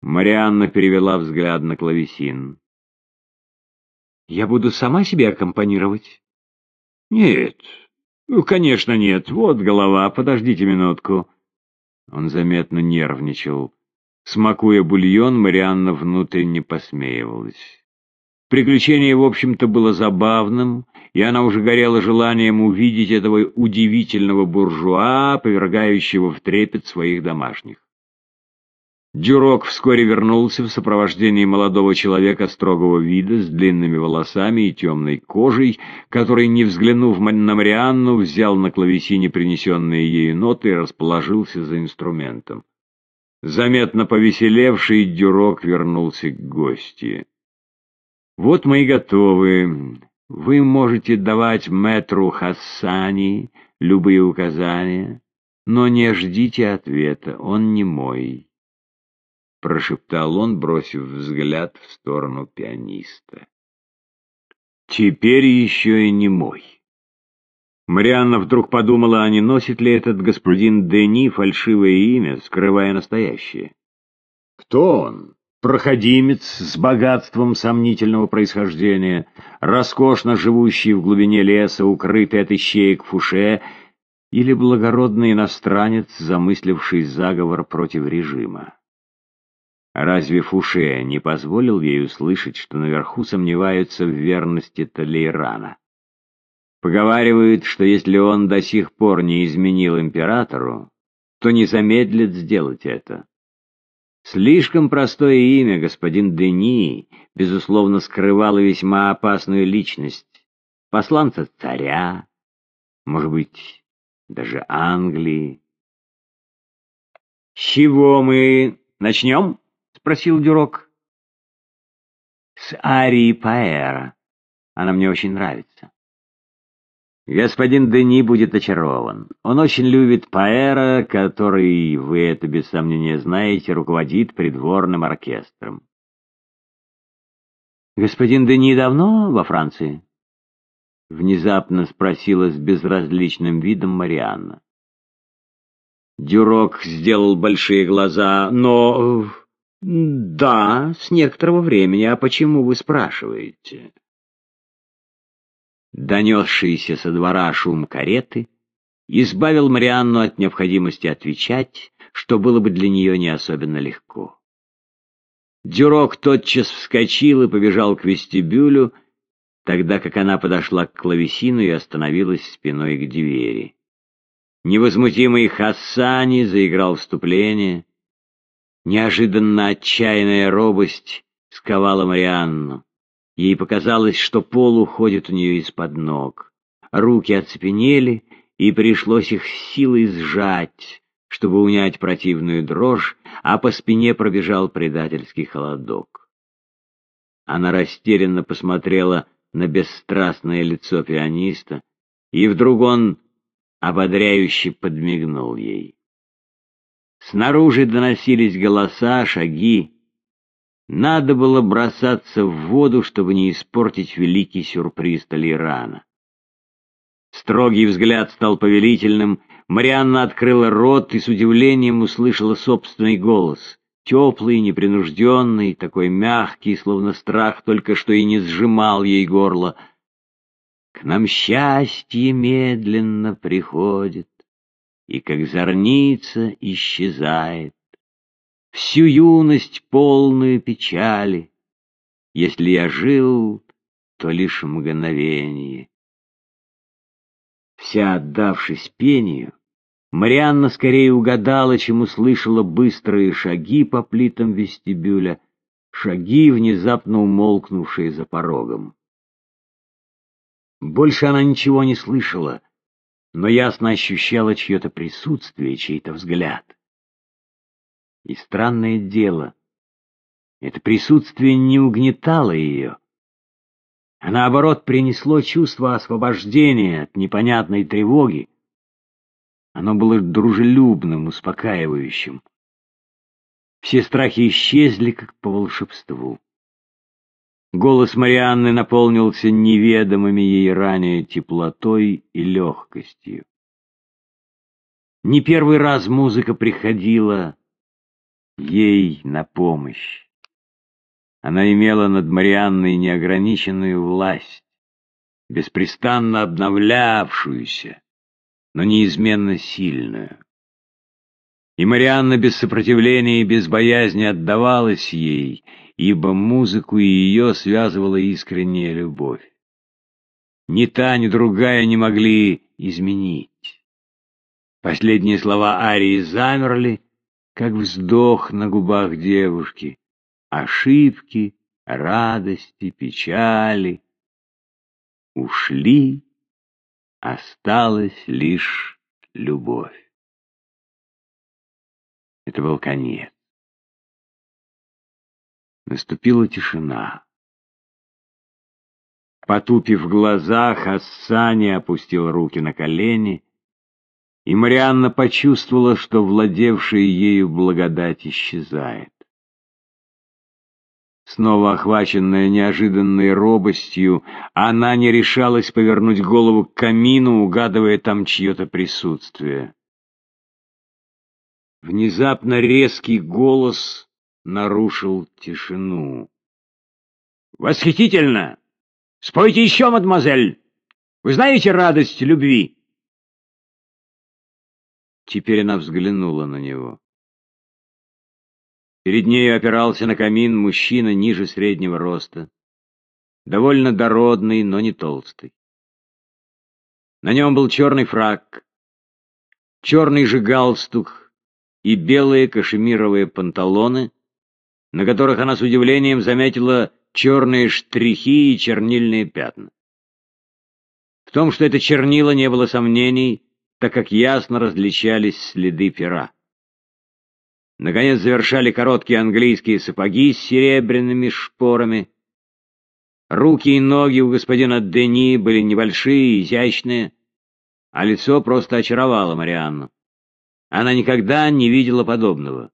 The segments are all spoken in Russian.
Марианна перевела взгляд на клавесин. «Я буду сама себе аккомпанировать?» «Нет, ну, конечно нет. Вот голова, подождите минутку». Он заметно нервничал. Смакуя бульон, Марианна внутренне посмеивалась. Приключение, в общем-то, было забавным, и она уже горела желанием увидеть этого удивительного буржуа, повергающего в трепет своих домашних. Дюрок вскоре вернулся в сопровождении молодого человека строгого вида, с длинными волосами и темной кожей, который, не взглянув на Марианну, взял на клавесине принесенные ею ноты и расположился за инструментом. Заметно повеселевший Дюрок вернулся к гости. «Вот мы и готовы. Вы можете давать мэтру Хассани любые указания, но не ждите ответа, он не мой». — прошептал он, бросив взгляд в сторону пианиста. «Теперь еще и не мой». Марианна вдруг подумала, а не носит ли этот господин Дени фальшивое имя, скрывая настоящее. Кто он? Проходимец с богатством сомнительного происхождения, роскошно живущий в глубине леса, укрытый от ищеек фуше, или благородный иностранец, замысливший заговор против режима? Разве Фуше не позволил ей услышать, что наверху сомневаются в верности Талейрана? Поговаривают, что если он до сих пор не изменил императору, то не замедлит сделать это. Слишком простое имя господин Дени, безусловно, скрывало весьма опасную личность. Посланца царя, может быть, даже Англии. «С чего мы начнем?» Спросил Дюрок. «С арии Паэра. Она мне очень нравится». Господин Дени будет очарован. Он очень любит Паэра, который, вы это без сомнения знаете, руководит придворным оркестром. Господин Дени давно во Франции? Внезапно спросила с безразличным видом Марианна. Дюрок сделал большие глаза, но «Да, с некоторого времени. А почему вы спрашиваете?» Донесшийся со двора шум кареты избавил Марианну от необходимости отвечать, что было бы для нее не особенно легко. Дюрок тотчас вскочил и побежал к вестибюлю, тогда как она подошла к клавесину и остановилась спиной к двери. Невозмутимый Хассани заиграл вступление, Неожиданно отчаянная робость сковала Марианну. Ей показалось, что пол уходит у нее из-под ног. Руки оцепенели, и пришлось их силой сжать, чтобы унять противную дрожь, а по спине пробежал предательский холодок. Она растерянно посмотрела на бесстрастное лицо пианиста, и вдруг он ободряюще подмигнул ей. Снаружи доносились голоса, шаги. Надо было бросаться в воду, чтобы не испортить великий сюрприз Толерана. Строгий взгляд стал повелительным. Марианна открыла рот и с удивлением услышала собственный голос. Теплый, непринужденный, такой мягкий, словно страх только что и не сжимал ей горло. К нам счастье медленно приходит и как зорница исчезает. Всю юность полную печали, если я жил, то лишь мгновение. Вся отдавшись пению, Марианна скорее угадала, чем услышала быстрые шаги по плитам вестибюля, шаги, внезапно умолкнувшие за порогом. Больше она ничего не слышала, но ясно ощущала чье-то присутствие, чей-то взгляд. И странное дело, это присутствие не угнетало ее, а наоборот принесло чувство освобождения от непонятной тревоги. Оно было дружелюбным, успокаивающим. Все страхи исчезли, как по волшебству. Голос Марианны наполнился неведомыми ей ранее теплотой и легкостью. Не первый раз музыка приходила ей на помощь. Она имела над Марианной неограниченную власть, беспрестанно обновлявшуюся, но неизменно сильную. И Марианна без сопротивления и без боязни отдавалась ей, ибо музыку и ее связывала искренняя любовь. Ни та, ни другая не могли изменить. Последние слова Арии замерли, как вздох на губах девушки. Ошибки, радости, печали ушли, осталась лишь любовь. Это был конец. Наступила тишина. Потупив глаза, Хассани опустил руки на колени, и Марианна почувствовала, что владевшая ею благодать исчезает. Снова охваченная неожиданной робостью, она не решалась повернуть голову к камину, угадывая там чье-то присутствие. Внезапно резкий голос нарушил тишину. «Восхитительно! Спойте еще, мадемуазель! Вы знаете радость любви?» Теперь она взглянула на него. Перед нею опирался на камин мужчина ниже среднего роста, довольно дородный, но не толстый. На нем был черный фрак, черный же галстук и белые кашемировые панталоны, на которых она с удивлением заметила черные штрихи и чернильные пятна. В том, что это чернила, не было сомнений, так как ясно различались следы пера. Наконец завершали короткие английские сапоги с серебряными шпорами. Руки и ноги у господина Дени были небольшие, изящные, а лицо просто очаровало Марианну. Она никогда не видела подобного.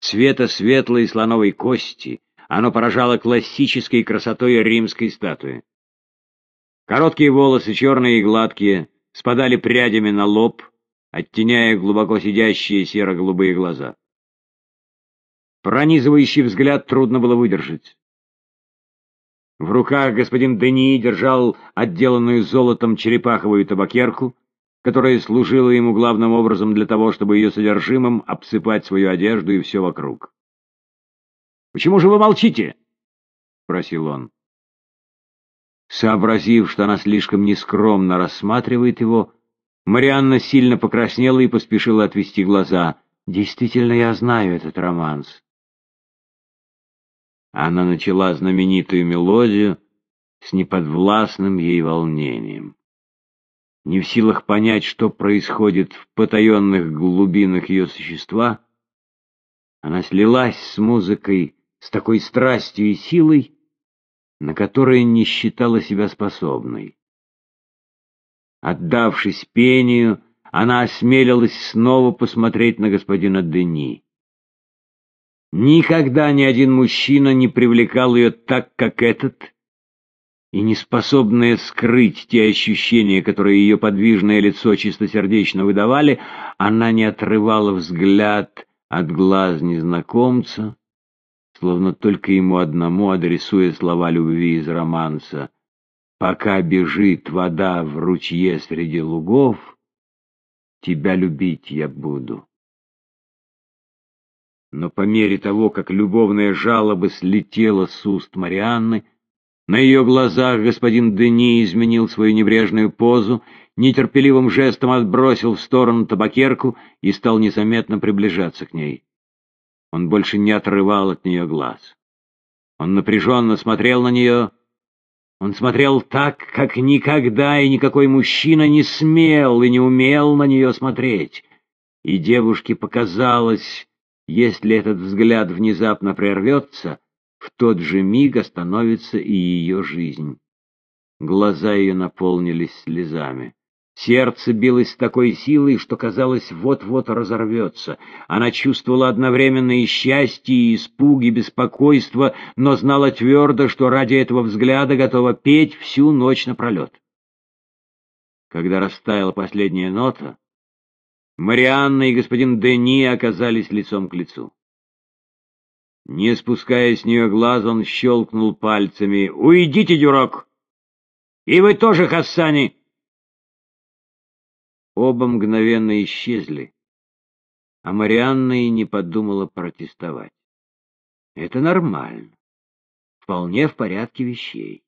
Цвета светлой слоновой кости оно поражало классической красотой римской статуи. Короткие волосы, черные и гладкие, спадали прядями на лоб, оттеняя глубоко сидящие серо-голубые глаза. Пронизывающий взгляд трудно было выдержать. В руках господин Дени держал отделанную золотом черепаховую табакерку, которая служила ему главным образом для того, чтобы ее содержимым обсыпать свою одежду и все вокруг. «Почему же вы молчите?» — спросил он. Сообразив, что она слишком нескромно рассматривает его, Марианна сильно покраснела и поспешила отвести глаза. «Действительно, я знаю этот романс». Она начала знаменитую мелодию с неподвластным ей волнением не в силах понять, что происходит в потаенных глубинах ее существа, она слилась с музыкой с такой страстью и силой, на которые не считала себя способной. Отдавшись пению, она осмелилась снова посмотреть на господина Дени. Никогда ни один мужчина не привлекал ее так, как этот, и неспособная скрыть те ощущения, которые ее подвижное лицо чистосердечно выдавали, она не отрывала взгляд от глаз незнакомца, словно только ему одному адресуя слова любви из романса. «Пока бежит вода в ручье среди лугов, тебя любить я буду». Но по мере того, как любовная жалоба слетела с уст Марианны, на ее глазах господин Дени изменил свою небрежную позу, нетерпеливым жестом отбросил в сторону табакерку и стал незаметно приближаться к ней. Он больше не отрывал от нее глаз. Он напряженно смотрел на нее. Он смотрел так, как никогда и никакой мужчина не смел и не умел на нее смотреть. И девушке показалось, если этот взгляд внезапно прервется, в тот же миг остановится и ее жизнь. Глаза ее наполнились слезами. Сердце билось с такой силой, что казалось, вот-вот разорвется. Она чувствовала одновременно и счастье, и испуг, и беспокойство, но знала твердо, что ради этого взгляда готова петь всю ночь напролет. Когда растаяла последняя нота, Марианна и господин Дени оказались лицом к лицу. Не спуская с нее глаз, он щелкнул пальцами. «Уйдите, дюрок! И вы тоже, Хассани!» Оба мгновенно исчезли, а Марианна и не подумала протестовать. Это нормально, вполне в порядке вещей.